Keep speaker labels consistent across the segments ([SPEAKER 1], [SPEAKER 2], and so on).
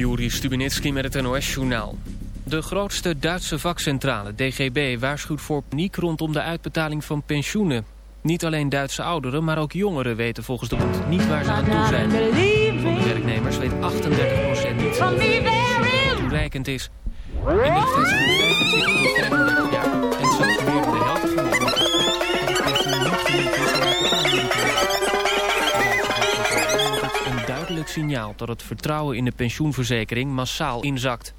[SPEAKER 1] Juri Stubenitski met het NOS-journaal. De grootste Duitse vakcentrale, DGB, waarschuwt voor paniek rondom de uitbetaling van pensioenen. Niet alleen Duitse ouderen, maar ook jongeren weten volgens de bond niet waar ze aan toe zijn. Van de werknemers weet 38% niet hoe toereikend is. In de duidelijk signaal dat het vertrouwen in de pensioenverzekering massaal inzakt.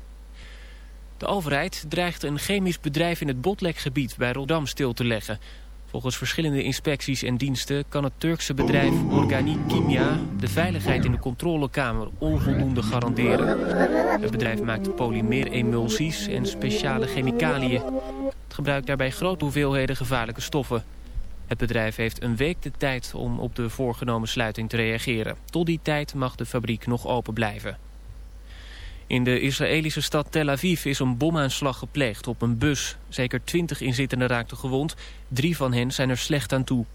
[SPEAKER 1] De overheid dreigt een chemisch bedrijf in het Botlekgebied bij Rotterdam stil te leggen. Volgens verschillende inspecties en diensten kan het Turkse bedrijf Organic Kimia de veiligheid in de controlekamer onvoldoende garanderen. Het bedrijf maakt polymeeremulsies en speciale chemicaliën. Het gebruikt daarbij grote hoeveelheden gevaarlijke stoffen. Het bedrijf heeft een week de tijd om op de voorgenomen sluiting te reageren. Tot die tijd mag de fabriek nog open blijven. In de Israëlische stad Tel Aviv is een bomaanslag gepleegd op een bus. Zeker twintig inzittenden raakten gewond. Drie van hen zijn er slecht aan toe.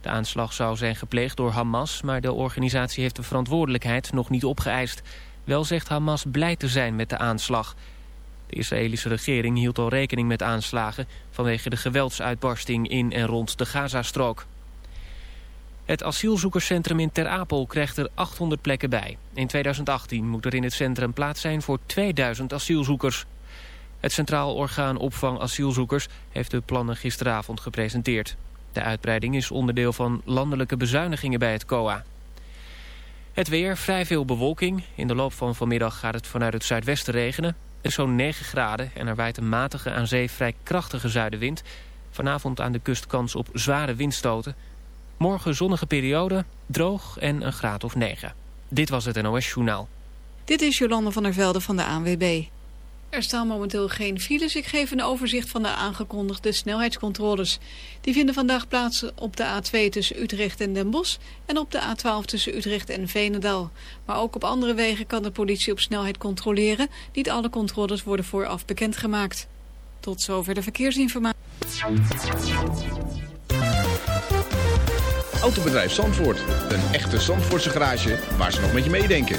[SPEAKER 1] De aanslag zou zijn gepleegd door Hamas, maar de organisatie heeft de verantwoordelijkheid nog niet opgeëist. Wel zegt Hamas blij te zijn met de aanslag. De Israëlische regering hield al rekening met aanslagen vanwege de geweldsuitbarsting in en rond de Gazastrook. Het asielzoekerscentrum in Ter Apel krijgt er 800 plekken bij. In 2018 moet er in het centrum plaats zijn voor 2000 asielzoekers. Het Centraal Orgaan Opvang Asielzoekers heeft de plannen gisteravond gepresenteerd. De uitbreiding is onderdeel van landelijke bezuinigingen bij het COA. Het weer, vrij veel bewolking. In de loop van vanmiddag gaat het vanuit het zuidwesten regenen. Het is zo'n 9 graden en er waait een matige aan zee vrij krachtige zuidenwind. Vanavond aan de kust kans op zware windstoten. Morgen zonnige periode, droog en een graad of 9. Dit was het NOS Journaal.
[SPEAKER 2] Dit is Jolande van der Velde van de ANWB. Er staan momenteel geen files. Ik geef een overzicht van de aangekondigde snelheidscontroles. Die vinden vandaag plaats op de A2 tussen Utrecht en Den Bosch... en op de A12 tussen Utrecht en Veenendaal. Maar ook op andere wegen kan de politie op snelheid controleren. Niet alle controles worden vooraf bekendgemaakt. Tot zover de verkeersinformatie.
[SPEAKER 3] Autobedrijf Zandvoort. Een echte Zandvoortse garage waar ze nog met je meedenken.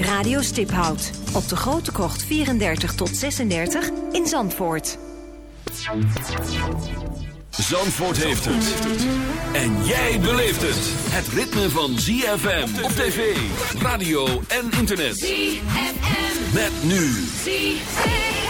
[SPEAKER 4] Radio Stiphout op de Grote Krocht 34 tot 36 in Zandvoort. Zandvoort.
[SPEAKER 5] Zandvoort heeft het. En jij beleeft het. Het ritme van ZFM op tv, radio en internet. ZFM. Met nu. ZFM.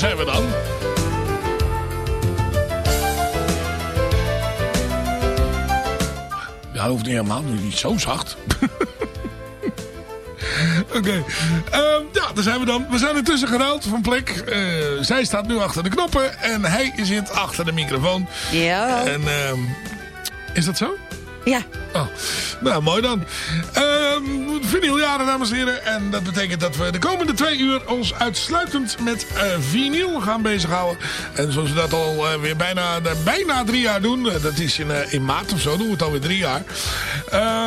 [SPEAKER 6] daar zijn we dan. Ja, hoeft niet helemaal. Niet zo zacht. Oké. Ehm, ja, daar zijn we dan. We zijn intussen geruild van plek. Uh, zij staat nu achter de knoppen. En hij zit achter de microfoon.
[SPEAKER 7] Ja.
[SPEAKER 6] En uh, is dat zo?
[SPEAKER 7] Ja.
[SPEAKER 6] Oh, nou, mooi dan. Uh, vinyljaren, dames en heren. En dat betekent dat we de komende twee uur ons uitsluitend met uh, vinyl gaan bezighouden. En zoals we dat al uh, weer bijna, bijna drie jaar doen. dat is in, in maart of zo, doen we het alweer drie jaar.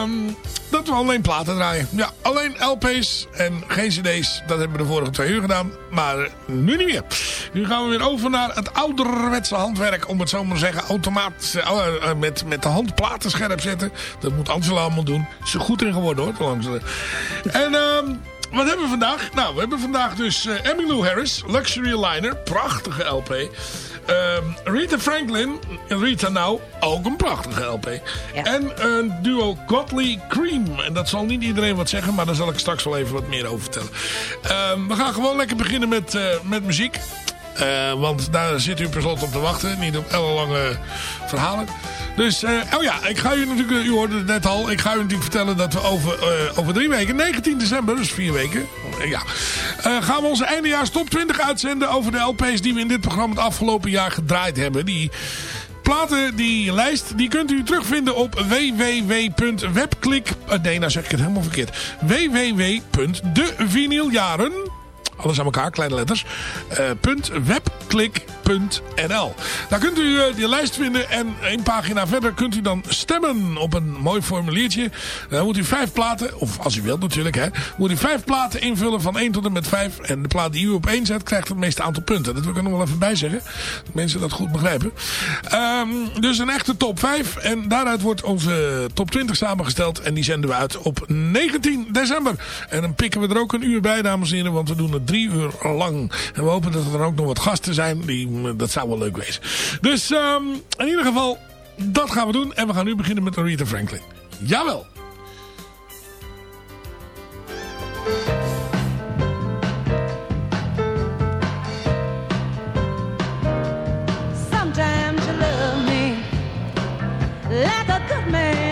[SPEAKER 6] Um, dat we alleen platen draaien. Ja, alleen LP's en geen cd's. Dat hebben we de vorige twee uur gedaan. Maar nu niet meer. Nu gaan we weer over naar het ouderwetse handwerk. Om het zo maar te zeggen. Automaat uh, met, met de hand platen scherp zetten. Dat moet Angela allemaal doen. Is er goed in geworden hoor. Langzaam. En... Uh, wat hebben we vandaag? Nou, we hebben vandaag dus uh, Emmylou Harris, Luxury Liner, prachtige LP. Uh, Rita Franklin, Rita Now, ook een prachtige LP. Ja. En een duo Godly Cream. En dat zal niet iedereen wat zeggen, maar daar zal ik straks wel even wat meer over vertellen. Uh, we gaan gewoon lekker beginnen met, uh, met muziek. Uh, want daar zit u per slot op te wachten. Niet op ellenlange verhalen. Dus, uh, oh ja, ik ga u natuurlijk, u hoorde het net al. Ik ga u natuurlijk vertellen dat we over, uh, over drie weken, 19 december, dus vier weken. ja, gaan we onze eindejaars top 20 uitzenden over de LP's die we in dit programma het afgelopen jaar gedraaid hebben. Die platen, die lijst, die kunt u terugvinden op www.webklik... nee, nou zeg ik het helemaal verkeerd. www.devinyljaren alles aan elkaar, kleine letters. Uh, webklik.nl Daar kunt u uh, die lijst vinden en een pagina verder kunt u dan stemmen op een mooi formuliertje. Dan moet u vijf platen, of als u wilt natuurlijk, hè, moet u vijf platen invullen van 1 tot en met 5. En de plaat die u op 1 zet krijgt het meeste aantal punten. Dat wil ik er nog wel even bij zeggen. Dat mensen dat goed begrijpen. Um, dus een echte top 5. En daaruit wordt onze top 20 samengesteld. En die zenden we uit op 19 december. En dan pikken we er ook een uur bij, dames en heren. Want we doen het drie uur lang. En we hopen dat er dan ook nog wat gasten zijn. Die, dat zou wel leuk wezen. Dus um, in ieder geval, dat gaan we doen. En we gaan nu beginnen met Aretha Franklin. Jawel.
[SPEAKER 8] Sometimes you love me like a good man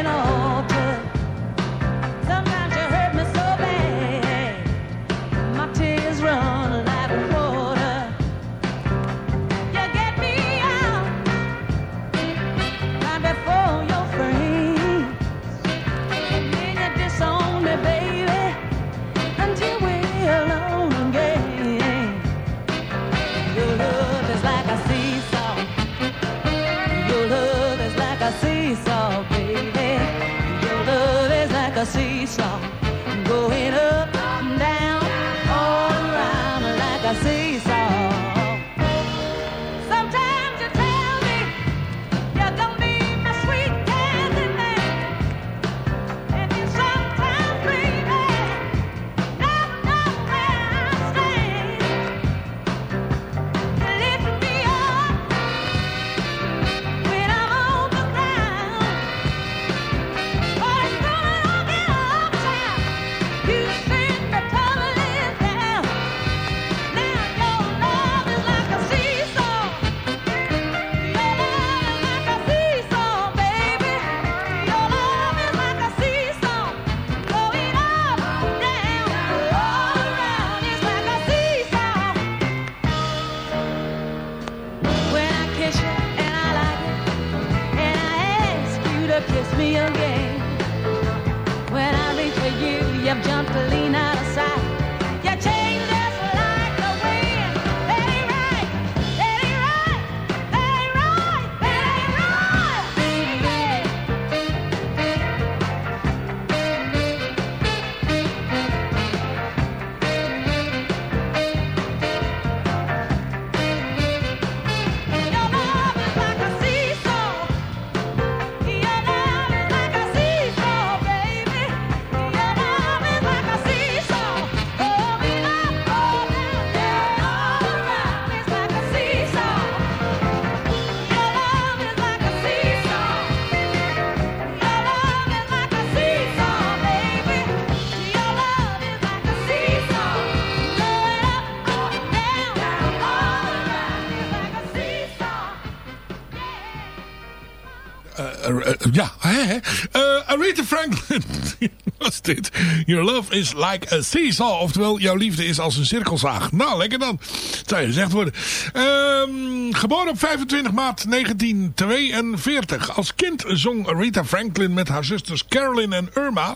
[SPEAKER 6] Aretha Franklin. Wat dit? Your love is like a seesaw. Oftewel, jouw liefde is als een cirkelzaag. Nou, lekker dan. Zou je gezegd worden. Ehm, geboren op 25 maart 1942. Als kind zong Aretha Franklin met haar zusters Carolyn en Irma...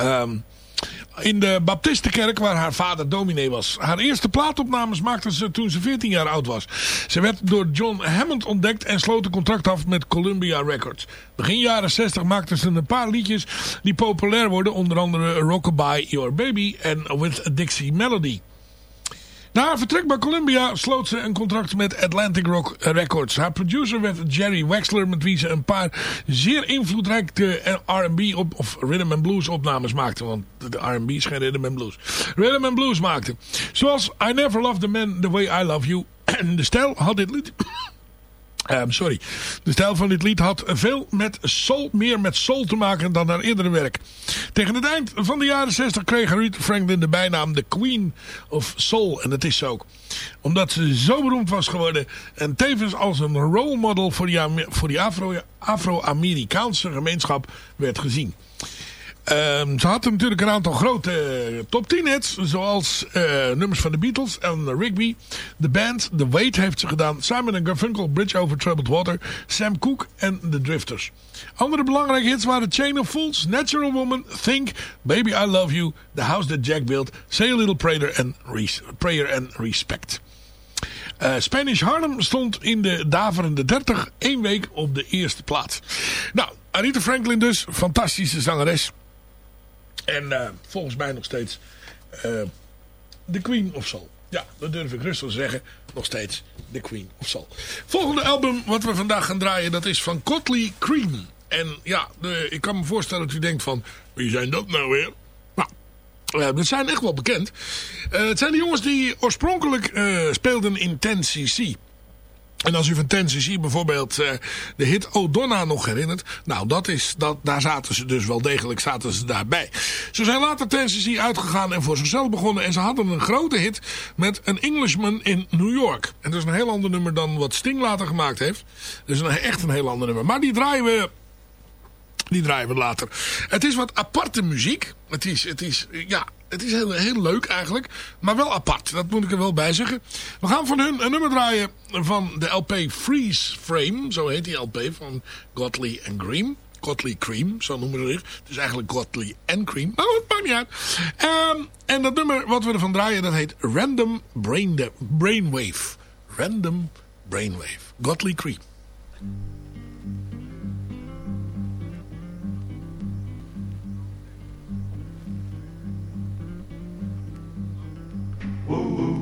[SPEAKER 6] Um, in de Baptistenkerk waar haar vader dominee was. Haar eerste plaatopnames maakte ze toen ze 14 jaar oud was. Ze werd door John Hammond ontdekt en sloot een contract af met Columbia Records. Begin jaren 60 maakte ze een paar liedjes die populair worden. Onder andere Rockabye Your Baby en With Dixie Melody. Na vertrek bij Columbia sloot ze een contract met Atlantic Rock Records. Haar producer werd Jerry Wexler met wie ze een paar zeer invloedrijke R&B of rhythm and blues opnames maakte. Want de R&B is geen rhythm and blues. Rhythm and blues maakte. Zoals I Never Loved a Man The Way I Love You. En de stijl had dit lied... Um, sorry. De stijl van dit lied had veel met soul, meer met soul te maken dan haar eerdere werk. Tegen het eind van de jaren 60 kreeg Aretha Franklin de bijnaam de Queen of Soul. En dat is ze ook. Omdat ze zo beroemd was geworden en tevens als een role model voor die, voor die Afro-Amerikaanse gemeenschap werd gezien. Um, ze had natuurlijk een aantal grote uh, top 10 hits. Zoals uh, nummers van de Beatles en Rigby. De band The Wait heeft ze gedaan. Simon Garfunkel, Bridge Over Troubled Water. Sam Cooke en The Drifters. Andere belangrijke hits waren Chain of Fools, Natural Woman, Think, Baby I Love You, The House That Jack Built, Say a Little Prayer and, Prayer and Respect. Uh, Spanish Harlem stond in de daverende 30 één week op de eerste plaats. Nou, Aretha Franklin dus, fantastische zangeres. En uh, volgens mij nog steeds The Queen of Soul. Ja, dat durf ik rustig te zeggen. Nog steeds The Queen of Soul. Volgende album wat we vandaag gaan draaien, dat is van Cotley Cream. En ja, de, ik kan me voorstellen dat u denkt van, wie zijn dat nou weer? Nou, uh, zijn echt wel bekend. het zijn de jongens die oorspronkelijk speelden in 10cc. En als u van Tennessee bijvoorbeeld uh, de hit O'Donna nog herinnert. Nou, dat is, dat, daar zaten ze dus wel degelijk zaten ze daarbij. Ze zijn later Tennessee uitgegaan en voor zichzelf begonnen. En ze hadden een grote hit met een Englishman in New York. En dat is een heel ander nummer dan wat Sting later gemaakt heeft. Dus een, echt een heel ander nummer. Maar die draaien we die draaien we later. Het is wat aparte muziek. Het is, het is, ja, het is heel, heel leuk eigenlijk. Maar wel apart. Dat moet ik er wel bij zeggen. We gaan van hun een nummer draaien van de LP Freeze Frame. Zo heet die LP van Godley and Cream. Godley Cream, zo noemen ze het. Het is eigenlijk Godley and Cream. Maar het maakt niet uit. Um, en dat nummer wat we ervan draaien, dat heet Random Brain Brainwave. Random Brainwave. Godley Cream. Woo-woo.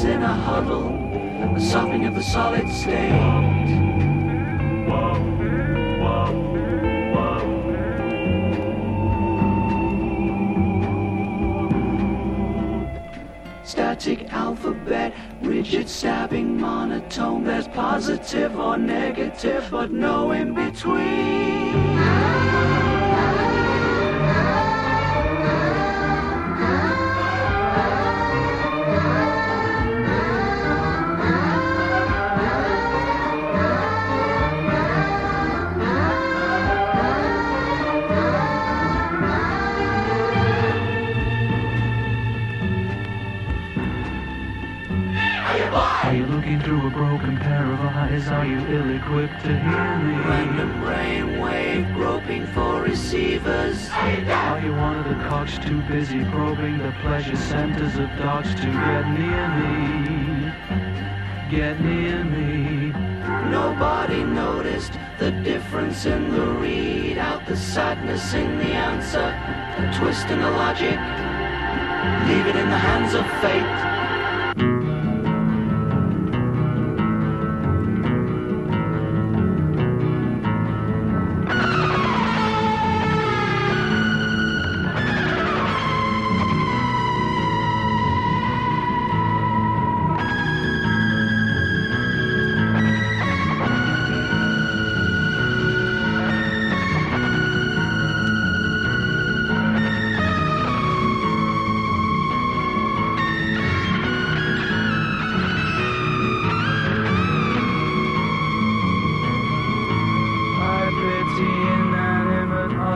[SPEAKER 6] heads in a huddle, the softening of the solid state. Static alphabet, rigid
[SPEAKER 9] stabbing monotone, there's positive or negative, but no in between. Eyes? Are you ill-equipped to hear me?
[SPEAKER 10] Random brainwave groping for receivers.
[SPEAKER 9] Are you one of the cocks too busy probing the pleasure centers of dogs to get near me? Get near me.
[SPEAKER 10] Nobody noticed the difference in the readout, the sadness in the answer, the twist in the logic. Leave it in the hands of fate.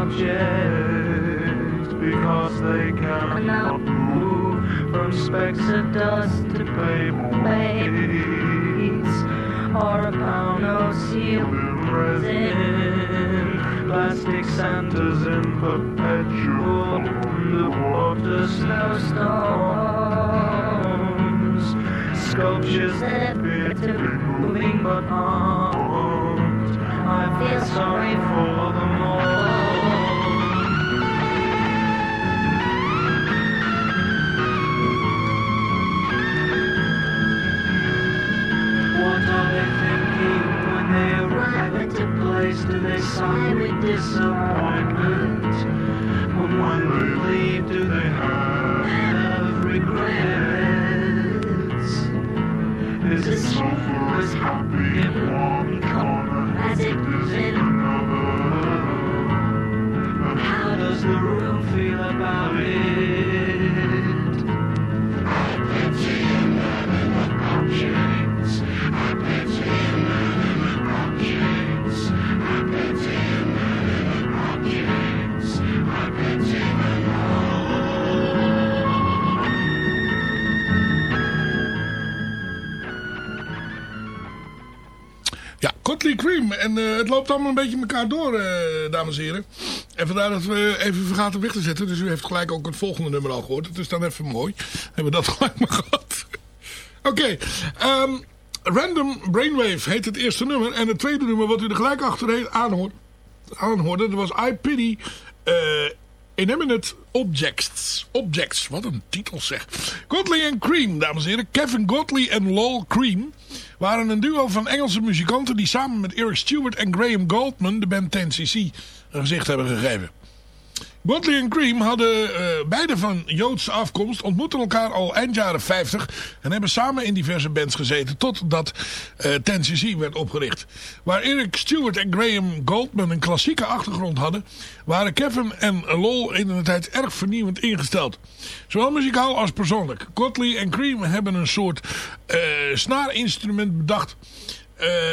[SPEAKER 9] Objects because they cannot move from specks of dust to paper or a pound of sealed resin. Plastic Santas in perpetual underwater snowstorms. Sculptures that appear to be moving but aren't. I feel sorry for a place? Do they sigh with disappointment? And when they leave, do they have regrets? Is it so as
[SPEAKER 6] Cream. En eh, het loopt allemaal een beetje elkaar door, eh, dames en heren. En vandaar dat we even vergaten weg te zetten. Dus u heeft gelijk ook het volgende nummer al gehoord. Het is dan even mooi. Hebben we dat gelijk maar gehad. Oké. ehm, Random Brainwave heet het eerste nummer. En het tweede nummer wat u er gelijk achterheen aanhoort, aanhoorde. Dat was I Pity eh, Inanimate Objects. Objects, wat een titel zeg. Godley en Cream, dames en heren. Kevin Godley en Lol Cream waren een duo van Engelse muzikanten... die samen met Eric Stewart en Graham Goldman de band 10cc een gezicht hebben gegeven. Godley en Cream hadden eh, beide van Joodse afkomst, ontmoetten elkaar al eind jaren 50 en hebben samen in diverse bands gezeten totdat uh, 10cc werd opgericht. Waar Eric Stewart en Graham Goldman een klassieke achtergrond hadden, waren Kevin en Lol in de tijd erg vernieuwend ingesteld. Zowel muzikaal als persoonlijk. Godley en Cream hebben een soort uh, snaarinstrument bedacht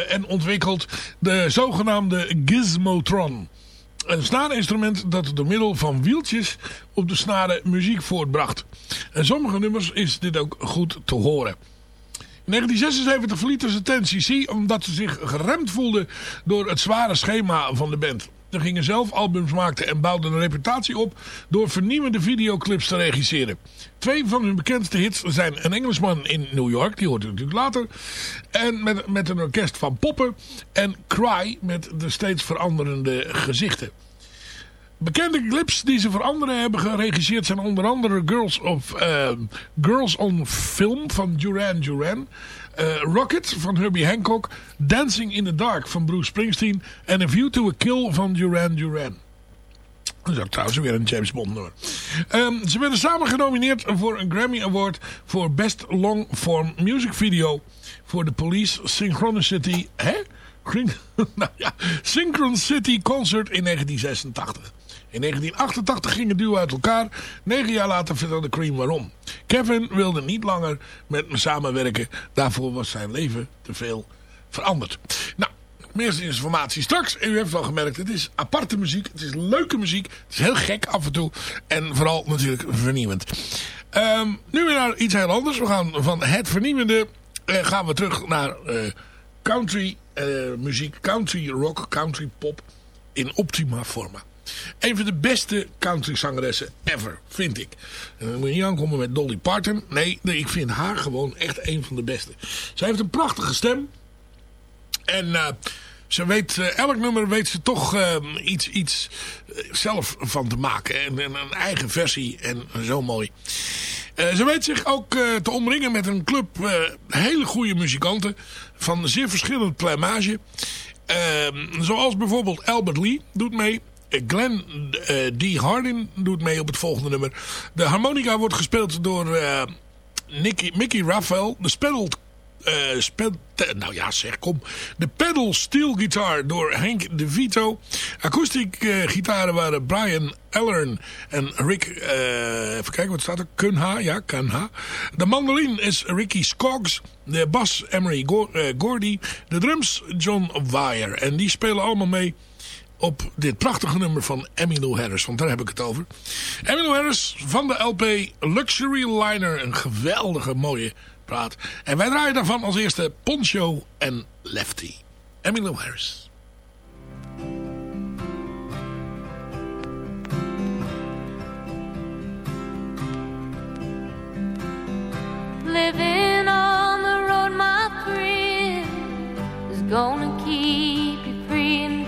[SPEAKER 6] en ontwikkeld, de zogenaamde Gizmotron. Een snaarinstrument dat door middel van wieltjes op de snaren muziek voortbracht. En sommige nummers is dit ook goed te horen. In 1976 verlieten ze 10cc omdat ze zich geremd voelden door het zware schema van de band. Ze gingen zelf albums maken en bouwden een reputatie op door vernieuwende videoclips te regisseren. Twee van hun bekendste hits zijn Een Engelsman in New York, die hoort u natuurlijk later. En met, met een orkest van poppen. En Cry met de steeds veranderende gezichten. Bekende clips die ze voor anderen hebben geregisseerd zijn onder andere Girls, of, uh, Girls on Film van Duran Duran. Uh, Rocket van Herbie Hancock. Dancing in the Dark van Bruce Springsteen. En A View to a Kill van Duran Duran. Dat is ook trouwens weer een James Bond nummer. Um, ze werden samen genomineerd voor een Grammy Award voor Best Long Form Music Video voor de Police Synchronicity... Hè? nou ja, Synchron City Concert in 1986. In 1988 ging het duo uit elkaar. Negen jaar later vertelde Cream waarom. Kevin wilde niet langer met me samenwerken. Daarvoor was zijn leven te veel veranderd. Nou, meer informatie straks. En u heeft wel gemerkt, het is aparte muziek. Het is leuke muziek. Het is heel gek af en toe. En vooral natuurlijk vernieuwend. Um, nu weer naar iets heel anders. We gaan van het vernieuwende eh, gaan we terug naar eh, country eh, muziek, country rock, country pop in optima forma. Een van de beste country zangeressen ever, vind ik. En dan moet je niet aankomen met Dolly Parton. Nee, ik vind haar gewoon echt een van de beste. Zij heeft een prachtige stem. En eh, ze weet, eh, elk nummer weet ze toch eh, iets, iets zelf van te maken. En, en een eigen versie en zo mooi. Ze weet zich ook te omringen met een club hele goede muzikanten. Van zeer verschillend plumage. Ehm, zoals bijvoorbeeld Albert Lee doet mee. Glenn eh, D. Hardin doet mee op het volgende nummer. De harmonica wordt gespeeld door eh, Mickey Raphael. De pedal, te- nou ja zeg kom. De pedal steel guitar door Henk de Vito. Akoestiek gitaren waren Brian Ellern en Rick, even kijken wat staat er, Kunha, ja Kunha. De mandolin is Ricky Scoggs. De bas Emery Go- Gordy. De drums John Wire. En die spelen allemaal mee op dit prachtige nummer van Emmylou Harris. Want daar heb ik het over. Emmylou Harris van de LP Luxury Liner. Een geweldige mooie plaat. En wij draaien daarvan als eerste Poncho en Lefty. Emmylou Harris.
[SPEAKER 11] Living on the road, my friend, is gonna keep you free.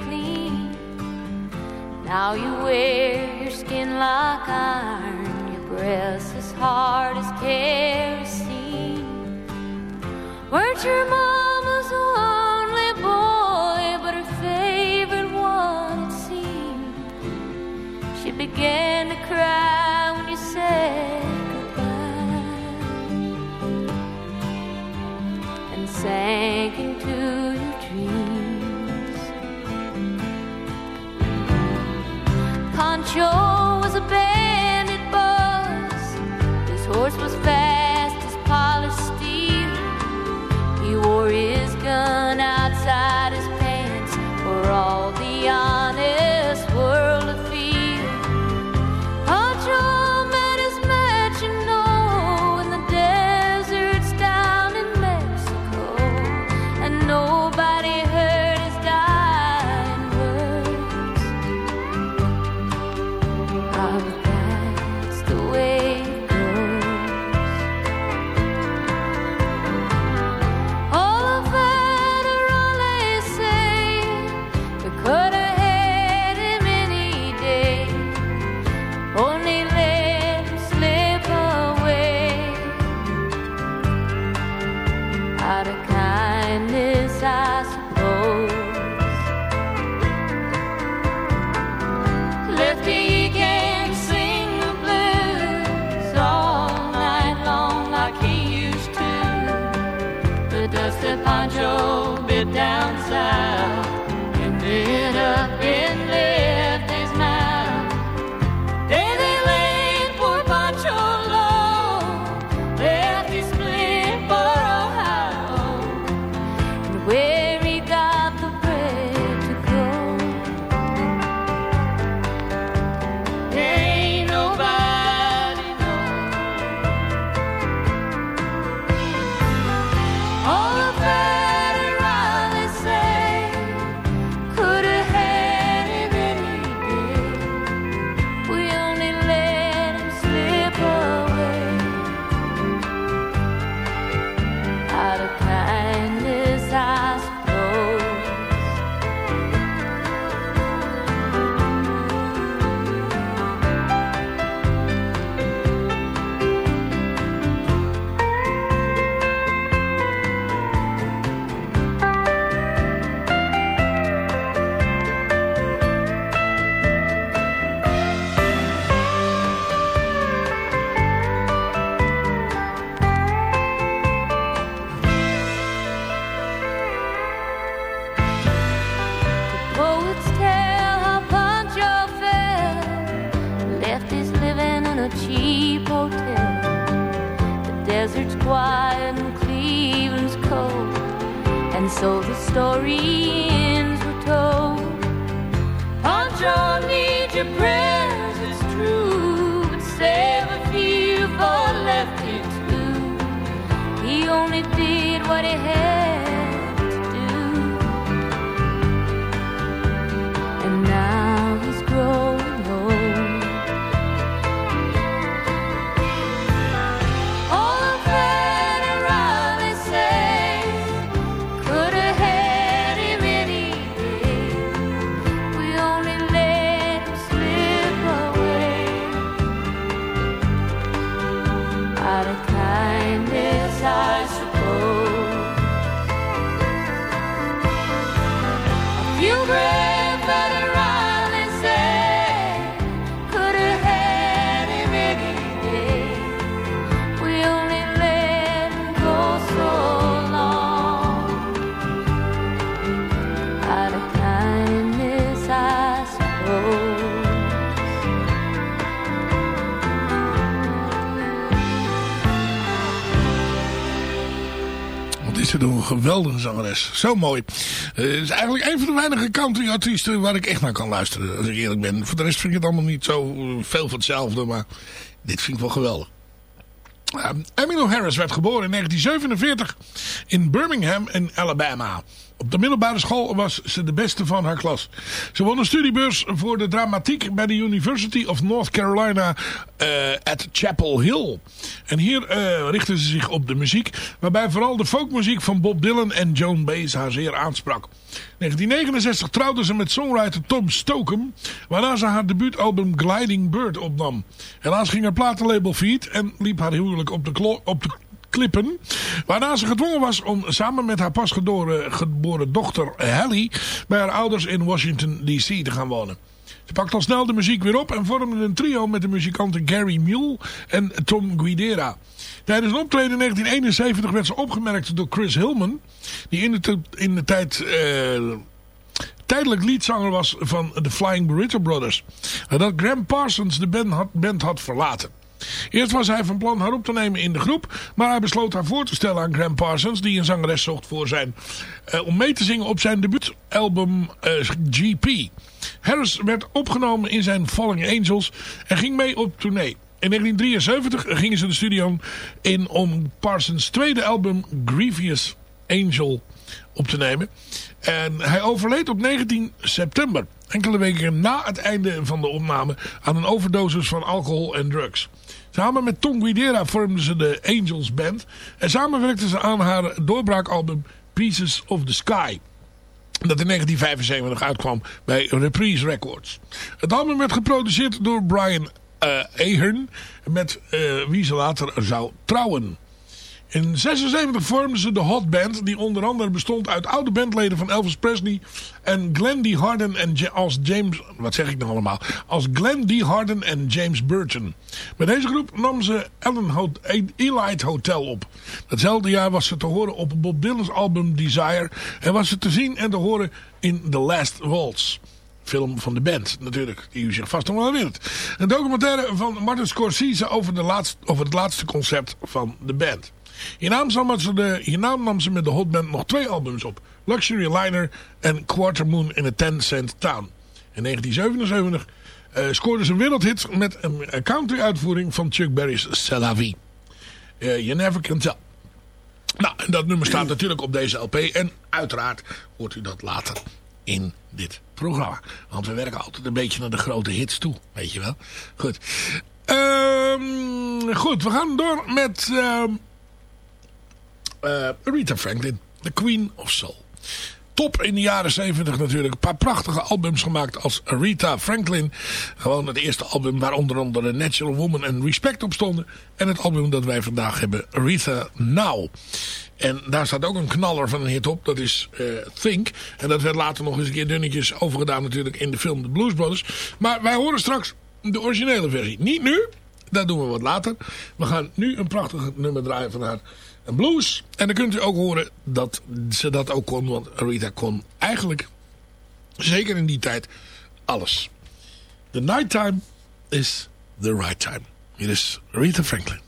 [SPEAKER 11] Now you wear your skin like iron, your breath as hard as kerosene. Weren't your
[SPEAKER 6] Een geweldige zangeres. Zo mooi. Het is eigenlijk een van de weinige country artiesten waar ik echt naar kan luisteren. Als ik eerlijk ben. Voor de rest vind ik het allemaal niet zo eh, veel van hetzelfde. Maar dit vind ik wel geweldig. Uh, Emmylou Harris werd geboren in 1947 in Birmingham in Alabama. Op de middelbare school was ze de beste van haar klas. Ze won een studiebeurs voor de dramatiek bij de University of North Carolina uh, at Chapel Hill. En hier uh, richtte ze zich op de muziek, waarbij vooral de folkmuziek van Bob Dylan en Joan Baez haar zeer aansprak. In 1969 trouwde ze met songwriter Tom Stokem, waarna ze haar debuutalbum Gliding Bird opnam. Helaas ging haar platenlabel failliet en liep haar huwelijk op de, op de klippen. Waarna ze gedwongen was om samen met haar pasgeboren geboren dochter Hallie bij haar ouders in Washington D.C. te gaan wonen. Ze pakte al snel de muziek weer op en vormde een trio met de muzikanten Gary Mule en Tom Guidera. Tijdens een optreden in 1971 werd ze opgemerkt door Chris Hillman, die in de, in de tijd... Uh, tijdelijk leadzanger was van de Flying Burrito Brothers. Dat Graham Parsons de band had verlaten. Eerst was hij van plan haar op te nemen in de groep. Maar hij besloot haar voor te stellen aan Graham Parsons. Die een zangeres zocht voor zijn, uh, om mee te zingen op zijn debuutalbum uh, GP. Harris werd opgenomen in zijn Falling Angels. En ging mee op tournee. In 1973 gingen ze de studio in om Parsons tweede album Grievous Angel op te nemen. En hij overleed op 19 september. Enkele weken na het einde van de opname aan een overdosis van alcohol en drugs. Samen met Tom Guidera vormden ze de Angels Band. En samen werkten ze aan haar doorbraakalbum Pieces of the Sky. Dat in 1975 uitkwam bij Reprise Records. Het album werd geproduceerd door Brian uh, Ahern. Met uh, wie ze later zou trouwen. In 76 vormden ze de Hot Band, die onder andere bestond uit oude bandleden van Elvis Presley en Glenn D. Harden en als James, wat zeg ik nou allemaal, als Glenn D. Harden en James Burton. Met deze groep nam ze Ellen Ho Elite Hotel op. Datzelfde jaar was ze te horen op Bob Dylan's album Desire en was ze te zien en te horen in The Last Waltz film van de band natuurlijk, die u zich vast nog wel herinnert. Een documentaire van Martin Scorsese over, de laatste, over het laatste concept van de band. Hierna hierna nam ze met de Hot Band nog twee albums op. Luxury Liner en Quarter Moon in a Ten Cent Town. In 1977 uh, scoorde ze een wereldhit met een country uitvoering van Chuck Berry's C'est la. Uh, you never can tell. Nou, en dat nummer staat natuurlijk op deze LP. En uiteraard hoort u dat later in dit programma. Want we werken altijd een beetje naar de grote hits toe. Weet je wel. Goed. Um, goed, we gaan door met... Uh, uh, Rita Franklin. The Queen of Soul. Top in de jaren 70 natuurlijk. Een paar prachtige albums gemaakt als Rita Franklin. Gewoon het eerste album waar onder andere Natural Woman en Respect op stonden. En het album dat wij vandaag hebben, Rita Now. En daar staat ook een knaller van een hit op. Dat is uh, Think. En dat werd later nog eens een keer dunnetjes overgedaan natuurlijk in de film The Blues Brothers. Maar wij horen straks de originele versie. Niet nu. Dat doen we wat later. We gaan nu een prachtig nummer draaien van haar. Blues. En dan kunt u ook horen dat ze dat ook kon. Want Rita kon eigenlijk, zeker in die tijd, alles. The night time is the right time. Hier is Rita Franklin.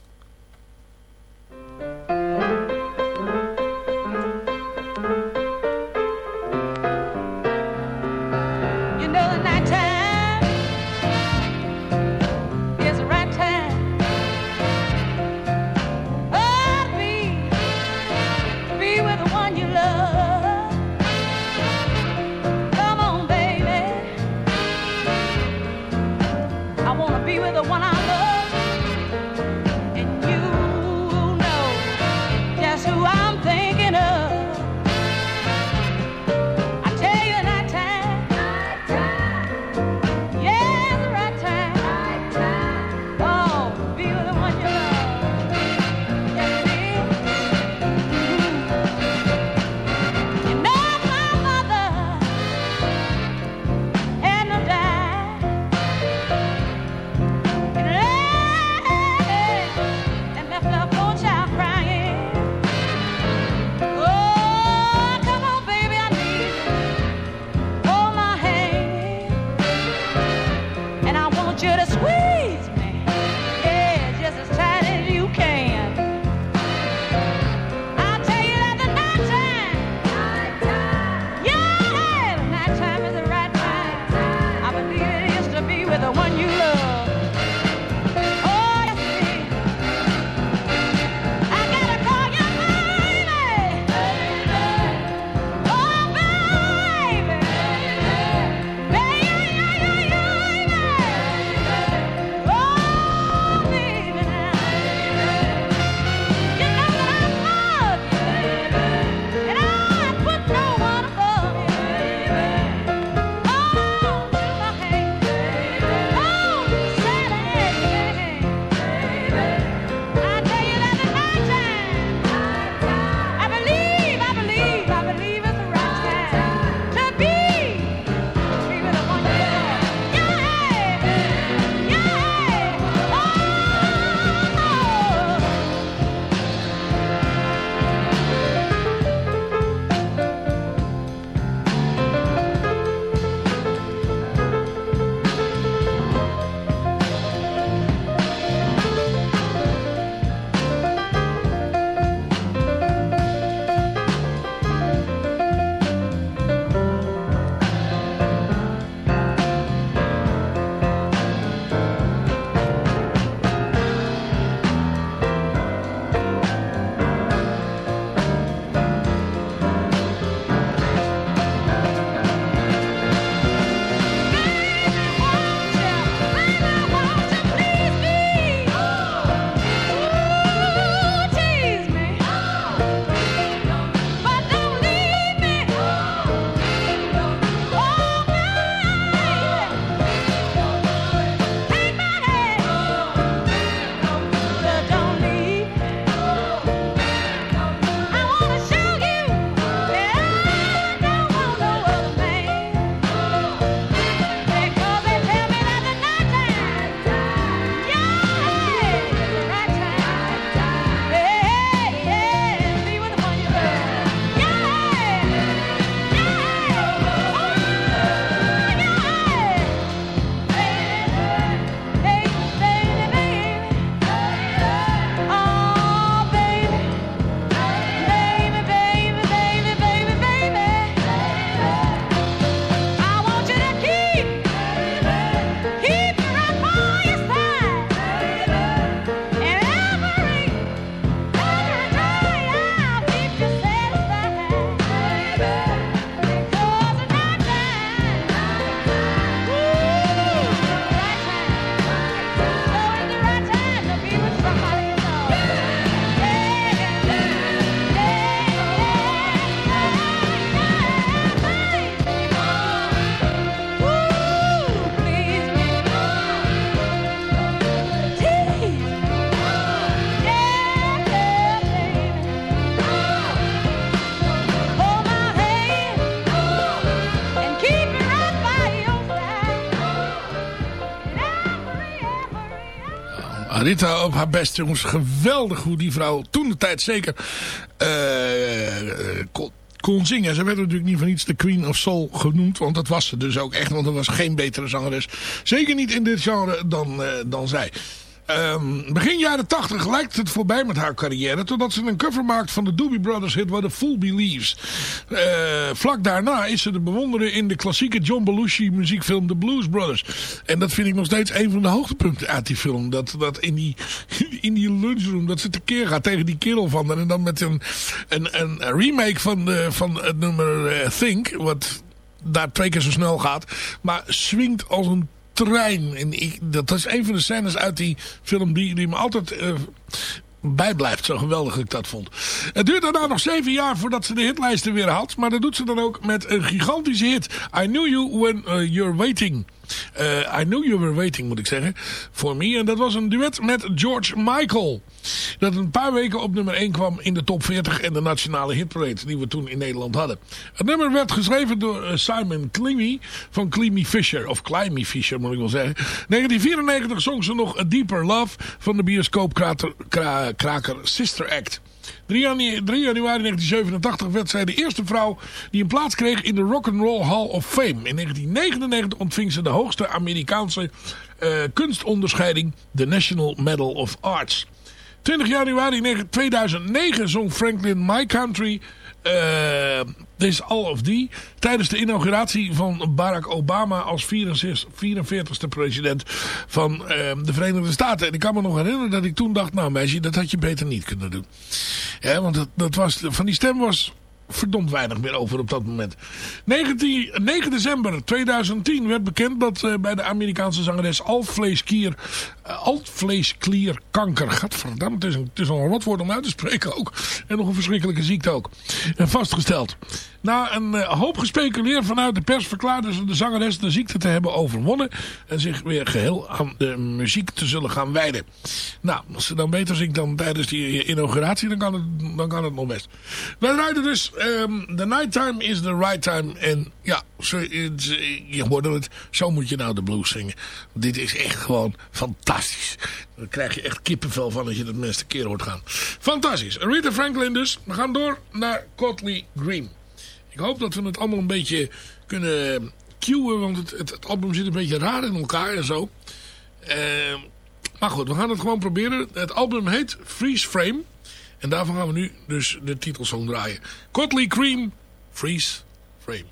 [SPEAKER 6] Rita op haar best, jongens. Geweldig hoe die vrouw toen de tijd zeker eh, kon, kon, zingen. Ze werd natuurlijk niet van iets de Queen of Soul genoemd. Want dat was ze dus ook echt. Want er was geen betere zangeres. Zeker niet in dit genre dan, eh, dan zij. Ehm, begin jaren 80 lijkt het voorbij met haar carrière... totdat ze een cover maakt van de Doobie Brothers hit What a Fool Believes. Uh, vlak daarna is ze de bewonderen in de klassieke John Belushi muziekfilm The Blues Brothers. En dat vind ik nog steeds een van de hoogtepunten uit die film. Dat, dat in, die, in die lunchroom, dat ze tekeer gaat tegen die kerel van... en dan met een, een, een remake van, de, van het nummer uh, Think... wat daar twee keer zo snel gaat. Maar swingt als een trein. En ik, dat is een van de scènes uit die film die, die me altijd uh, bijblijft. Zo geweldig ik dat vond. Het duurt daarna nog zeven jaar voordat ze de hitlijsten weer had. Maar dat doet ze dan ook met een gigantische hit. I Knew You When uh, You're Waiting. Uh, I Knew You Were Waiting moet ik zeggen. Voor me. En dat was een duet met George Michael. Dat een paar weken op nummer 1 kwam in de top 40 en de nationale hitparade die we toen in Nederland hadden. Het nummer werd geschreven door uh, Simon Clemmy van Clemmy Fisher. Of Climby Fisher moet ik wel zeggen. 1994 zong ze nog A Deeper Love van de bioscoopkraker Sister Act. 3 januari, 3 januari 1987 werd zij de eerste vrouw die een plaats kreeg in de Rock'n'Roll Hall of Fame. In 1999 ontving ze de hoogste Amerikaanse uh, kunstonderscheiding, de National Medal of Arts. 20 januari 2009 zong Franklin My Country uh, This All of Die tijdens de inauguratie van Barack Obama als 44ste president van uh, de Verenigde Staten. En ik kan me nog herinneren dat ik toen dacht, nou meisje, dat had je beter niet kunnen doen. Want dat, dat was, van die stem was verdomd weinig meer over op dat moment. 19, 9 december 2010 werd bekend dat uh, bij de Amerikaanse zangeres altvleeskier, uh, altvleesklierkanker, gadverdamme, het is, een, het is al een rotwoord om uit te spreken ook. En nog een verschrikkelijke ziekte ook. En vastgesteld. Na een hoop gespeculeer vanuit de pers verklaarde ze de zangeres de ziekte te hebben overwonnen. En zich weer geheel aan de muziek te zullen gaan wijden. Nou, als ze dan beter zingt dan tijdens die inauguratie, dan kan het, dan kan het nog best. Wij rijden dus um, The Nighttime is the Right Time. En ja, zo, je hoorde het, zo moet je nou de blues zingen. Dit is echt gewoon fantastisch. Daar krijg je echt kippenvel van als je dat mensen keer hoort gaan. Fantastisch. Rita Franklin dus. We gaan door naar Cotley Green. Ik hoop dat we het allemaal een beetje kunnen cueën. Want het, het, album zit een beetje raar in elkaar en zo. Uh, maar goed, we gaan het gewoon proberen. Het album heet Freeze Frame. En daarvan gaan we nu dus de titelsong draaien. Cotley Cream, Freeze Frame.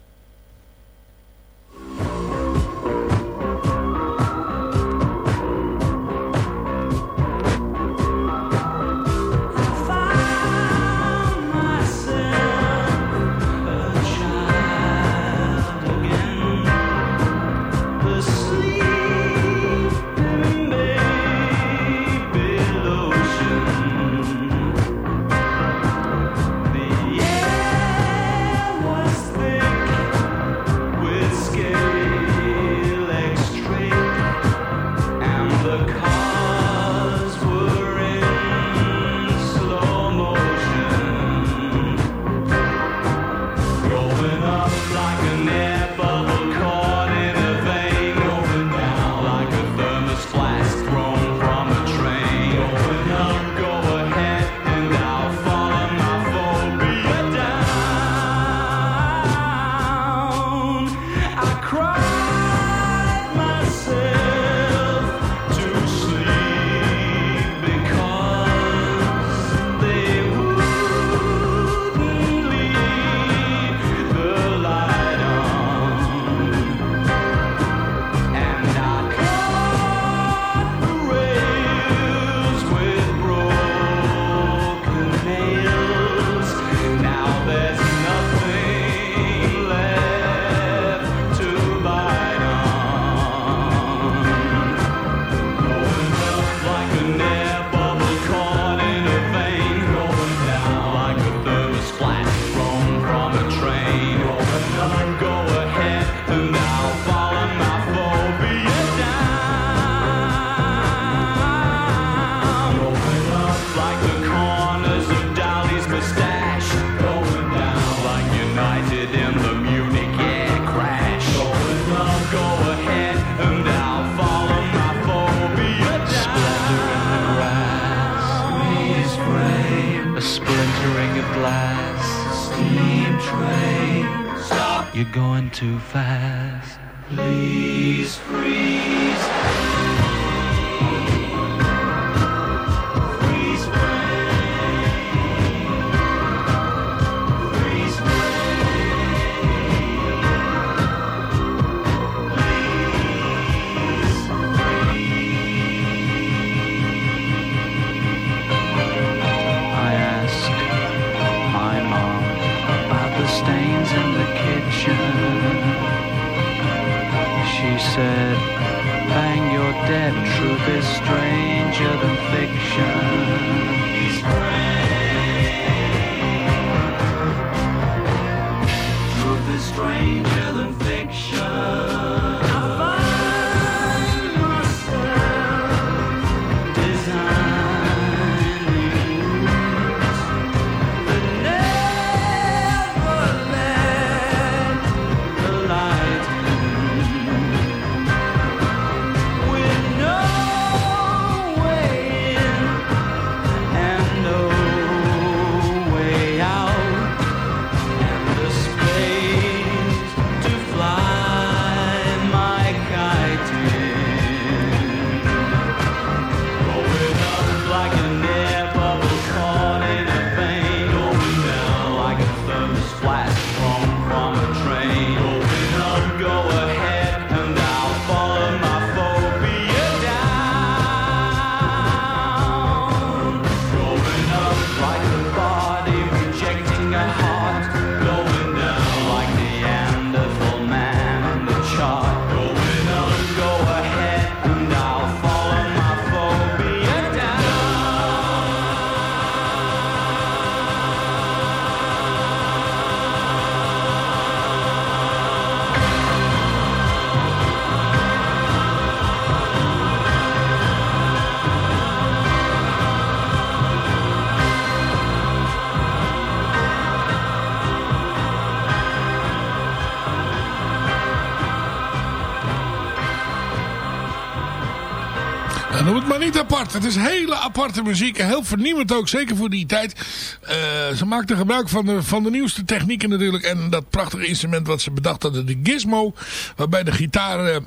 [SPEAKER 6] Apart. Het is hele aparte muziek. Heel vernieuwend ook. Zeker voor die tijd. Eh, ze maakten gebruik van de, van de nieuwste technieken natuurlijk. En dat prachtige instrument wat ze bedacht hadden. De gizmo. Waarbij de gitaar...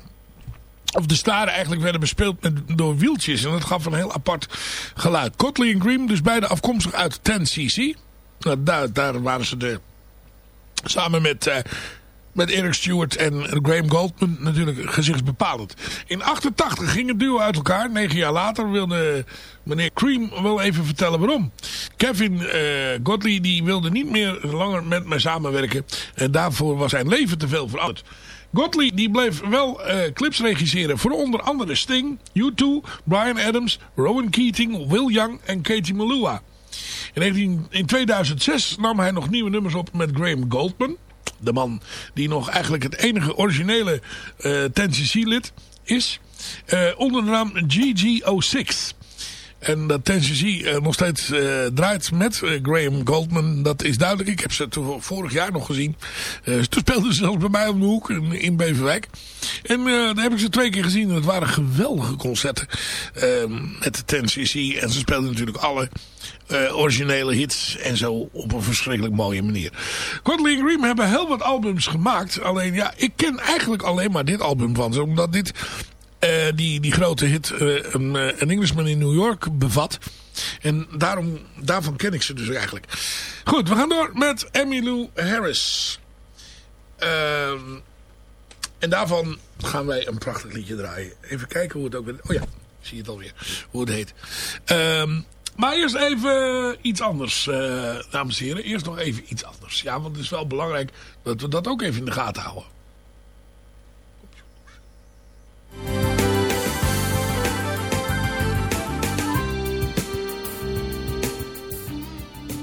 [SPEAKER 6] of de staren eigenlijk werden bespeeld met, door wieltjes. En dat gaf een heel apart geluid. Cotley en Cream. Dus beide afkomstig uit 10cc. Nou, daar, daar waren ze de... Samen met... eh, met Eric Stewart en Graham Goldman natuurlijk gezichtsbepalend. In 88 ging het duo uit elkaar. Negen jaar later wilde meneer Cream wel even vertellen waarom. Kevin eh Godley die wilde niet meer langer met mij samenwerken. En daarvoor was zijn leven te veel veranderd. Godley die bleef wel eh, clips regisseren voor onder andere Sting, U2, Brian Adams, Rowan Keating, Will Young en Katie 19, in 2006 nam hij nog nieuwe nummers op met Graham Goldman. De man die nog eigenlijk het enige originele uh, 10cc-lid is. Uh, onder de naam GG06. En dat 10cc uh, nog steeds uh, draait met uh, Graham Goldman. Dat is duidelijk. Ik heb ze vorig jaar nog gezien. Toen speelden ze zelfs bij mij om de hoek in, Beverwijk. En daar heb ik ze twee keer gezien. En het waren geweldige concerten. Uh, met de 10cc. En ze speelden natuurlijk alle originele hits. En zo op een verschrikkelijk mooie manier. En Graham hebben heel wat albums gemaakt. Alleen ja, ik ken eigenlijk alleen maar dit album van ze. Omdat dit... Uh, die, die grote hit uh, een, een Englishman in New York bevat. En daarom, daarvan ken ik ze dus eigenlijk. Goed, we gaan door met Emmylou Harris. Ehm, en daarvan gaan wij een prachtig liedje draaien. Even kijken hoe het ook... Oh ja, zie je het alweer. Hoe het heet. Um, maar eerst even iets anders, dames en heren. Eerst nog even iets anders. Ja, want het is wel belangrijk dat we dat ook even in de gaten houden.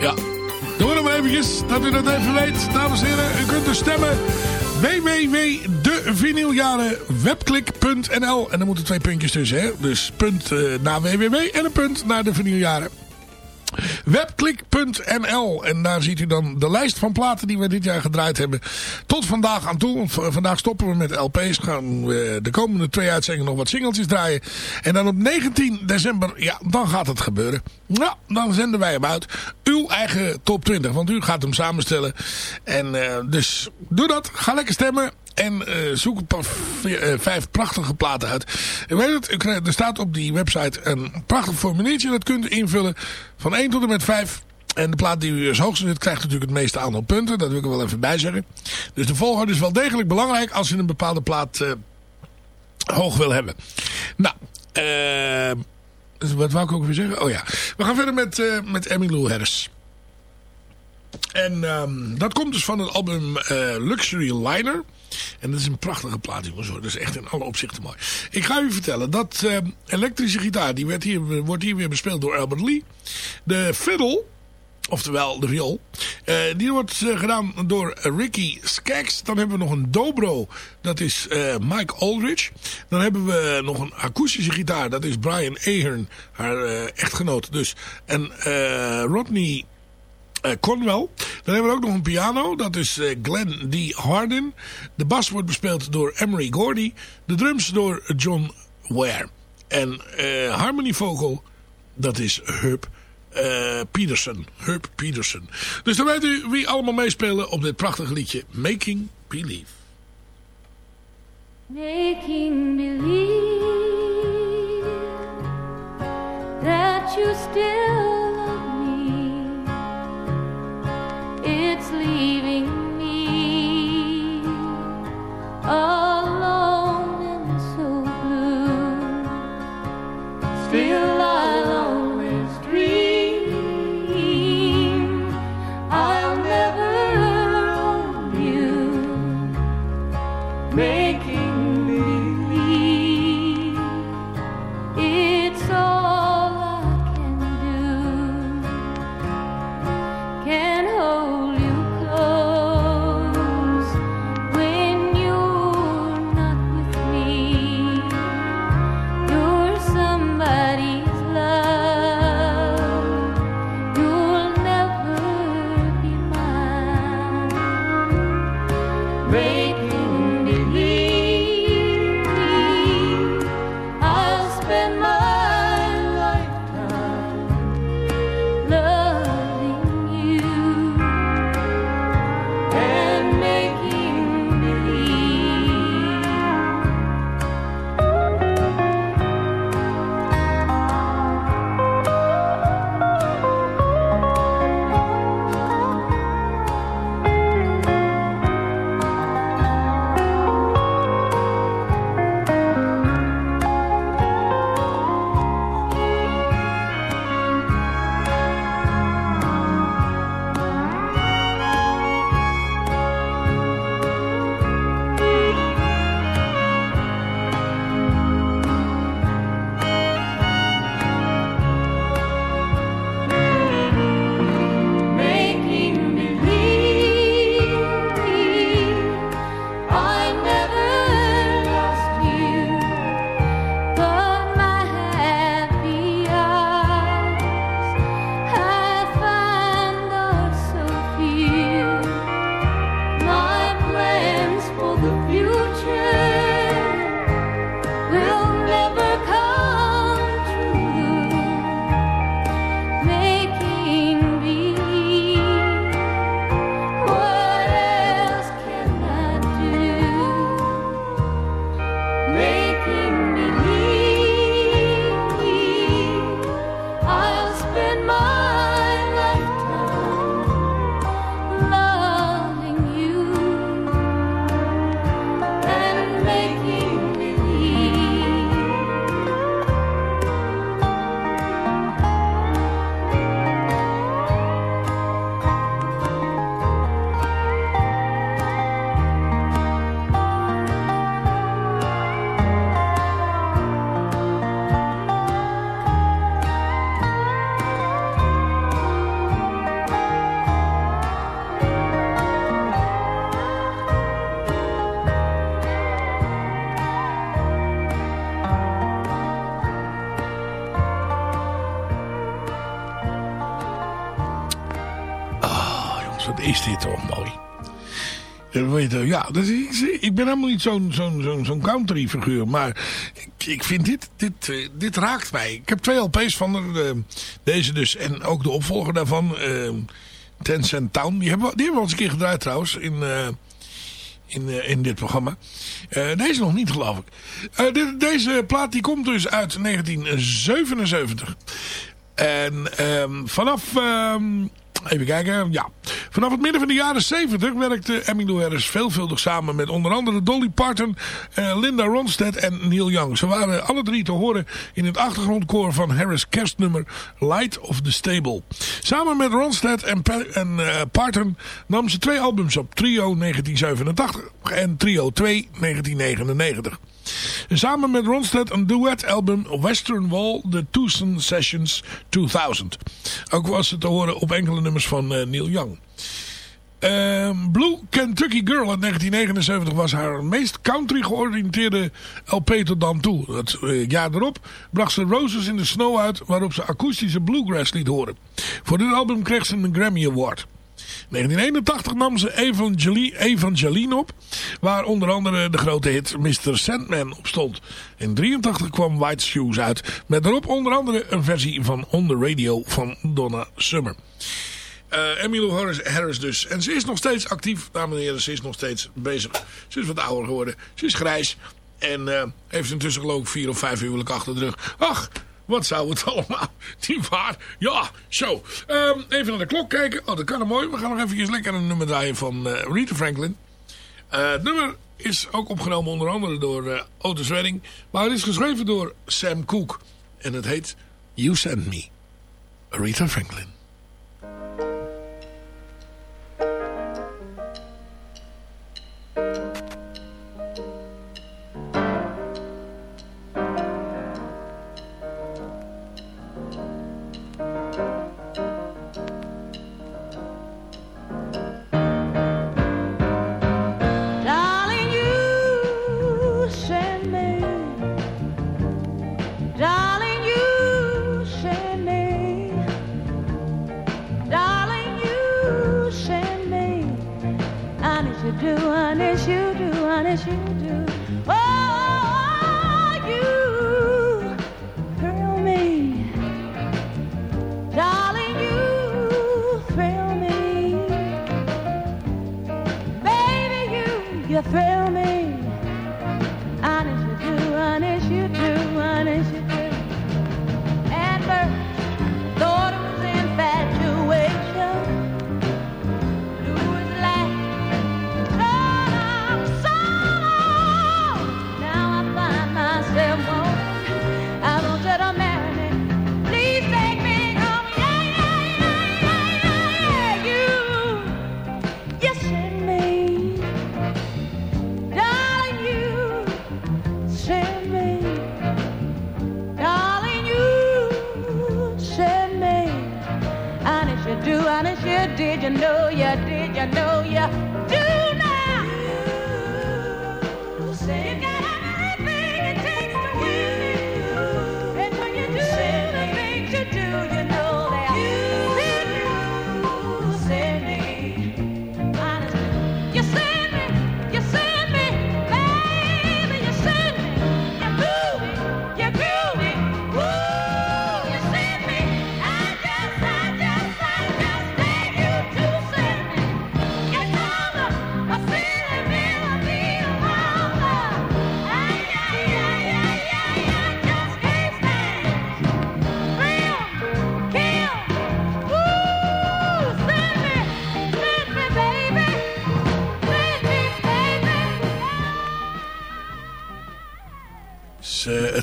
[SPEAKER 6] Ja, doe hem eventjes, dat u dat even weet. Dames en heren, u kunt dus stemmen www.devinyljaren.webklik.nl En dan moeten twee puntjes tussen, hè. Dus punt uh, naar www en een punt naar de vinyljaren. Webklik.nl En daar ziet u dan de lijst van platen die we dit jaar gedraaid hebben. Tot vandaag aan toe. Vandaag stoppen we met LP's. Gaan we de komende twee uitzendingen nog wat singeltjes draaien. En dan op 19 december, ja, dan gaat het gebeuren. Nou, dan zenden wij hem uit. Uw eigen top 20. Want u gaat hem samenstellen. En uh, dus doe dat. Ga lekker stemmen. En uh, zoek een paar, uh, vijf prachtige platen uit. U weet het, er staat op die website een prachtig formuliertje. Dat kunt u invullen van 1 tot en met 5. En de plaat die u als hoogste zit krijgt natuurlijk het meeste aantal punten. Dat wil ik er wel even bij zeggen. Dus de volgorde is wel degelijk belangrijk als u een bepaalde plaat uh, hoog wil hebben. Nou, wat wou ik ook weer zeggen? Oh ja, we gaan verder met, met Emmylou Harris. En um, dat komt dus van het album Luxury Liner. En dat is een prachtige plaat, jongens. Dat is echt in alle opzichten mooi. Ik ga u vertellen, dat uh, elektrische gitaar, die hier, wordt hier weer bespeeld door Albert Lee. De fiddle, oftewel de viool, uh, die wordt uh, gedaan door Ricky Skaggs. Dan hebben we nog een dobro, dat is Mike Aldridge. Dan hebben we nog een akoestische gitaar, dat is Brian Ahern, haar echtgenoot dus. En Rodney uh, Cornwell. Dan hebben we ook nog een piano. Dat is uh, Glenn D. Hardin. De bas wordt bespeeld door Emery Gordy. De drums door John Ware. En uh, harmony vocal, dat is Herb Peterson. Herb Peterson. Dus dan weet u wie allemaal meespelen op dit prachtige liedje Making Believe.
[SPEAKER 11] Making believe that you still
[SPEAKER 6] Eh, Ja, dat ik ben helemaal niet zo'n zo'n country figuur. Maar ik, vind dit, dit, eh, dit raakt mij. Ik heb twee LP's van er, eh, deze dus. En ook de opvolger daarvan. eh Ten Cent Town. Die hebben, we- die hebben al eens een keer gedraaid trouwens. In, in, in dit programma. Deze nog niet geloof ik. Deze plaat die komt dus uit 1977. En ehm, vanaf... ehm, even kijken. Ja. Vanaf het midden van de jaren 70 werkte Emmylou Harris veelvuldig samen met onder andere Dolly Parton, eh, Linda Ronstadt en Neil Young. Ze waren alle drie te horen in het achtergrondkoor van Harris' kerstnummer Light of the Stable. Samen met Ronstadt en, en eh, Parton nam ze twee albums op. Trio 1987 en Trio 2 1999. En samen met Ronstadt een duet-album Western Wall, The Tucson Sessions 2000. Ook was het te horen op enkele nummers van eh, Neil Young. Ehm, Blue Kentucky Girl uit 1979 was haar meest country georiënteerde LP tot dan toe. Het eh, jaar erop bracht ze Roses in the Snow uit waarop ze akoestische bluegrass liet horen. Voor dit album kreeg ze een Grammy Award. In 1981 nam ze Evangeli- Evangeline op, waar onder andere de grote hit Mr. Sandman op stond. In 1983 kwam White Shoes uit, met daarop onder andere een versie van On The Radio van Donna Summer. Eh Emmylou Harris, Harris dus. En ze is nog steeds actief, dames en heren. Ze is nog steeds bezig. Ze is wat ouder geworden. Ze is grijs. En eh, heeft intussen geloof ik vier of vijf huwelijken achter de rug. Ach, wat zou het allemaal. Die waar. Ja, zo. Ehm, even naar de klok kijken. Oh, dat kan er mooi. We gaan nog eventjes lekker een nummer draaien van eh, Rita Franklin. Eh, het nummer is ook opgenomen onder andere door eh, Otis Redding. Maar het is geschreven door Sam Cooke. En het heet You Send Me. Rita Franklin.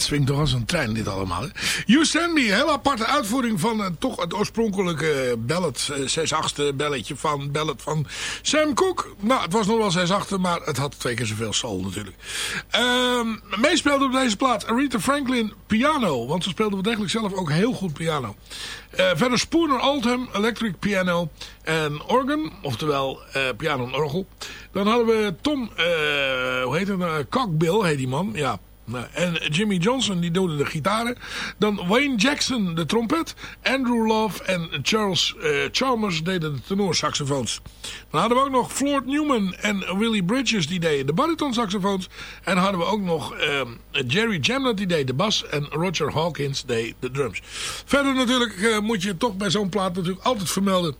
[SPEAKER 6] Het swingt toch als een trein dit allemaal. Hè? You Send Me, een aparte uitvoering van eh, toch het oorspronkelijke ballad, eh 6 8 belletje van, ballad van Sam Cooke. Nou, het was nog wel 6 8 maar het had twee keer zoveel soul natuurlijk. Ehm meespeelde op deze plaat Aretha Franklin piano, want ze speelde wel degelijk zelf ook heel goed piano. Eh, verder Spooner Oldham, electric piano en organ, oftewel eh, piano en orgel. Dan hadden we Tom, eh, hoe heet het nou? Cockbill heet die man, ja. Nou, en Jimmy Johnson die doodde de gitaren. Dan Wayne Jackson de trompet. Andrew Love en Charles uh, Chalmers deden de tenorsaxofoons. Dan hadden we ook nog Floyd Newman en Willie Bridges die deden de baritonsaxofoons. En hadden we ook nog uh, Jerry Jamnett die deed de bas. En Roger Hawkins deed de drums. Verder natuurlijk uh, moet je toch bij zo'n plaat natuurlijk altijd vermelden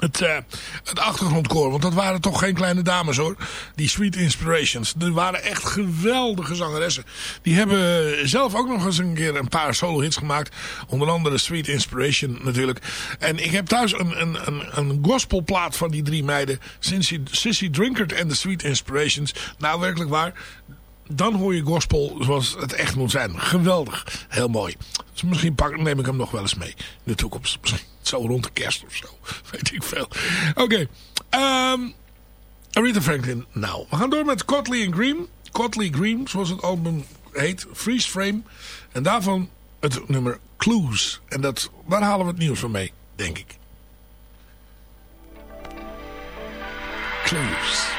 [SPEAKER 6] het, uh, het achtergrondkoor. Want dat waren toch geen kleine dames hoor. Die Sweet Inspirations. Die waren echt geweldige zangeressen. Die hebben zelf ook nog eens een keer een paar solo hits gemaakt. Onder andere Sweet Inspiration natuurlijk. En ik heb thuis een, een, een, een gospelplaat van die drie meiden. Sissy, Sissy Drinkard en The Sweet Inspirations. Nou werkelijk waar dan hoor je gospel zoals het echt moet zijn. Geweldig. Heel mooi. Dus misschien pak, neem ik hem nog wel eens mee. In de toekomst. Misschien zo rond de kerst of zo. Weet ik veel. Oké. Okay. Um, Aretha Franklin. Nou, we gaan door met Cotley and Green. Cotley Green, zoals het album heet. Freeze Frame. En daarvan het nummer Clues. En dat, daar halen we het nieuws van mee, denk ik. Clues.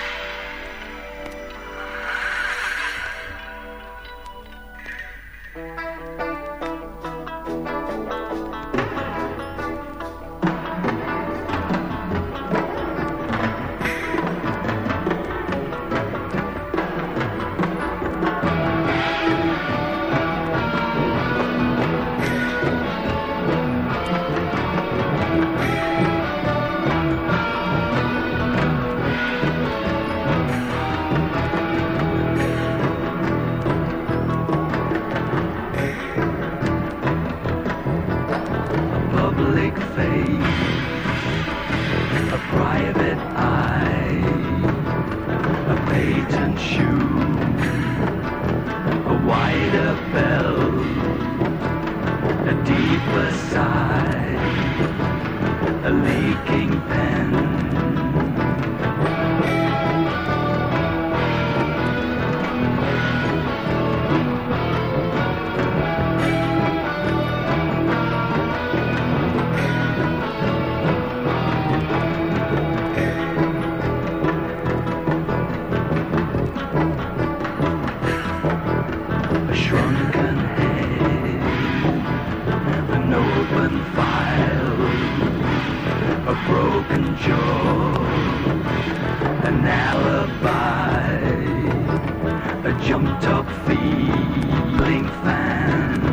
[SPEAKER 6] jumped up feeling fan.